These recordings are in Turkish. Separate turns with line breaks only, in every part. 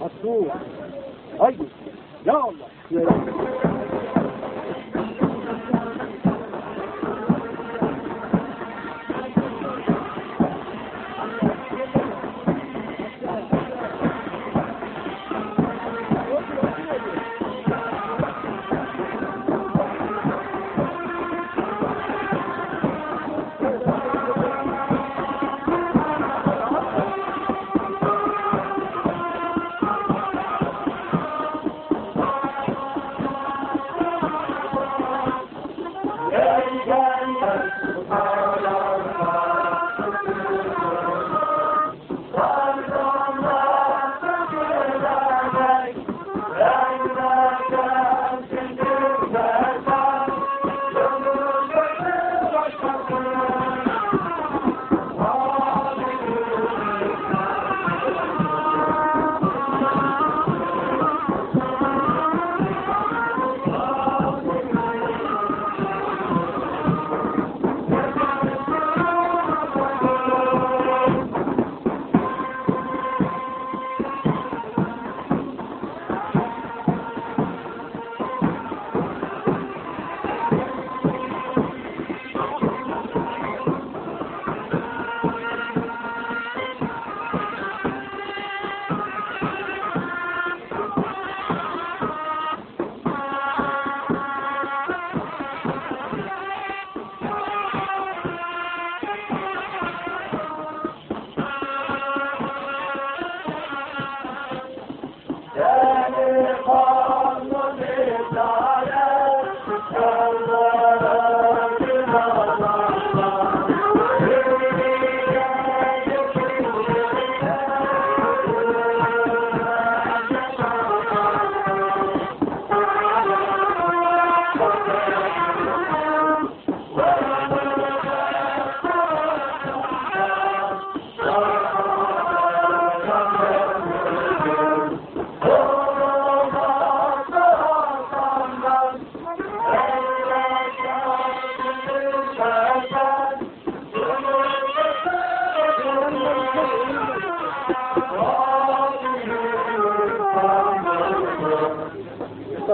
Asu. Haydi. Ya Allah.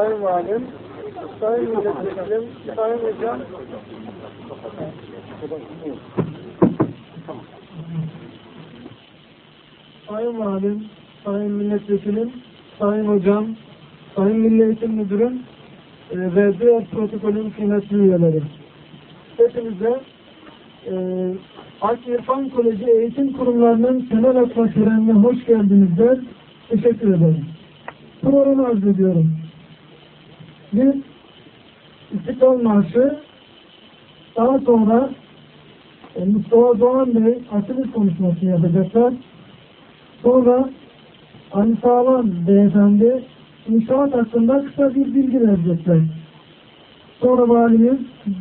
Sayın Valim, Sayın Milletvekilim, Sayın Hocam, Sayın Valim, Sayın Milletvekilim, Sayın Hocam, Sayın Milli Eğitim Müdürüm e, ve diğer protokolün kıymetli üyeleri. Hepinize e, Ak İrfan Koleji Eğitim Kurumlarının temel atma törenine hoş geldiniz der. Teşekkür ederim. Programı arz ediyorum. Bir İstiklal Marşı, daha sonra e, Mustafa Doğan Bey açılış konuşması yapacaklar. Sonra Ali Sağlam Beyefendi inşaat hakkında kısa bir bilgi verecekler. Sonra valimiz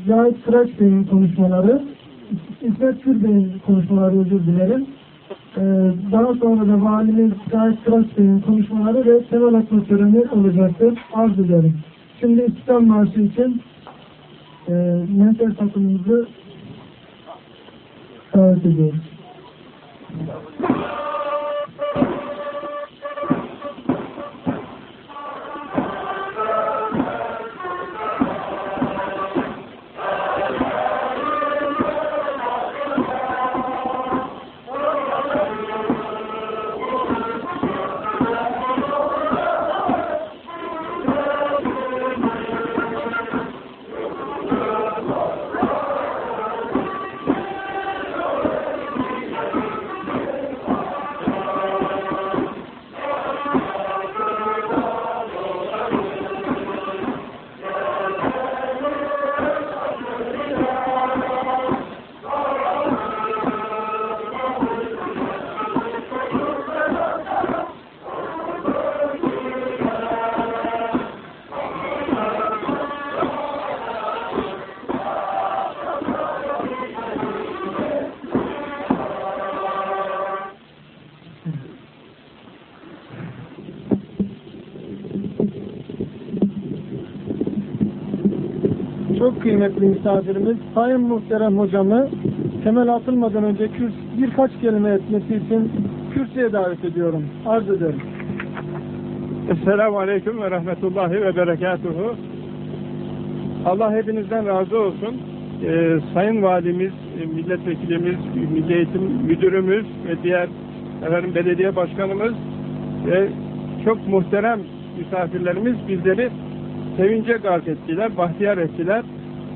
Cahit Kıraç Bey'in konuşmaları, İsmet Gül Bey'in konuşmaları özür dilerim. Ee, daha sonra da valimiz Cahit Kıraç Bey'in konuşmaları ve temel atma töreni olacaktır. Arz ederim. Şimdi İstiklal Marşı için e, mental takımımızı davet ediyoruz. Kıymetli misafirimiz, Sayın Muhterem Hocamı temel atılmadan önce kürs, birkaç kelime etmesi için kürsüye davet ediyorum. Arz ederim.
Esselamu Aleyküm ve Rahmetullahi ve Berekatuhu. Allah hepinizden razı olsun. Ee, Sayın Valimiz, e, Milletvekilimiz, Milli Eğitim Müdürümüz ve diğer efendim, belediye başkanımız ve çok muhterem misafirlerimiz bizleri sevince gark ettiler, bahtiyar ettiler.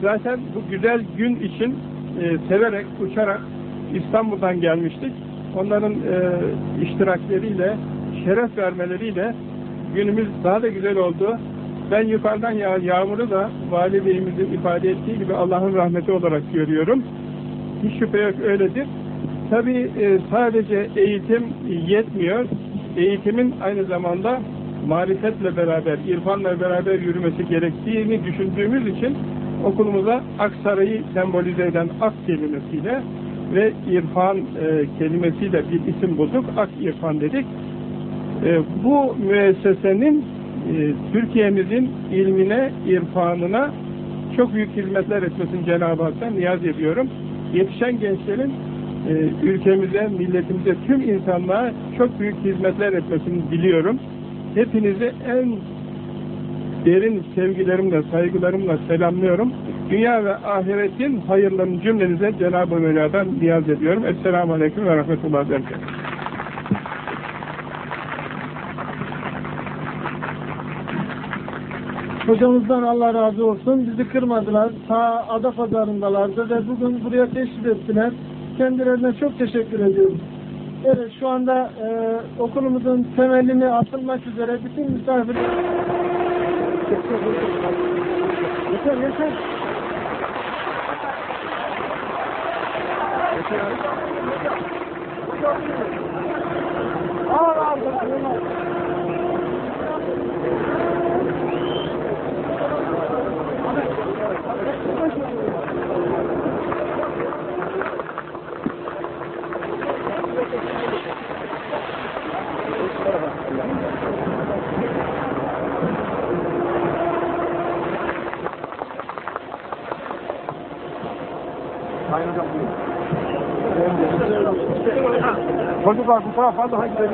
Zaten bu güzel gün için e, severek, uçarak İstanbul'dan gelmiştik. Onların e, iştirakleriyle, şeref vermeleriyle günümüz daha da güzel oldu. Ben yukarıdan yağan yağmuru da Vali Bey'imizin ifade ettiği gibi Allah'ın rahmeti olarak görüyorum. Hiç şüphe yok öyledir. Tabii e, sadece eğitim yetmiyor. Eğitimin aynı zamanda marifetle beraber, irfanla beraber yürümesi gerektiğini düşündüğümüz için okulumuza Aksaray'ı sembolize eden Ak kelimesiyle ve irfan e, kelimesiyle bir isim bulduk. Ak irfan dedik. E, bu müessesenin e, Türkiye'mizin ilmine, irfanına çok büyük hizmetler etmesini Cenab-ı Hak'tan niyaz ediyorum. Yetişen gençlerin e, ülkemize, milletimize, tüm insanlığa çok büyük hizmetler etmesini diliyorum. Hepinizi en derin sevgilerimle, saygılarımla selamlıyorum. Dünya ve ahiretin hayırlarını cümlenize Cenab-ı Mevla'dan niyaz ediyorum. Esselamu Aleyküm ve Rahmetullah Berekatuhu.
Hocamızdan Allah razı olsun. Bizi kırmadılar. Ta ada pazarındalardı ve bugün buraya teşrif ettiler. Kendilerine çok teşekkür ediyorum. Evet şu anda e, okulumuzun temelini atılmak üzere bütün misafirler
Al al al. Ağır bakıyorlar. Sayın hocam buyurun. Çocuklar bu tarafa daha gidelim.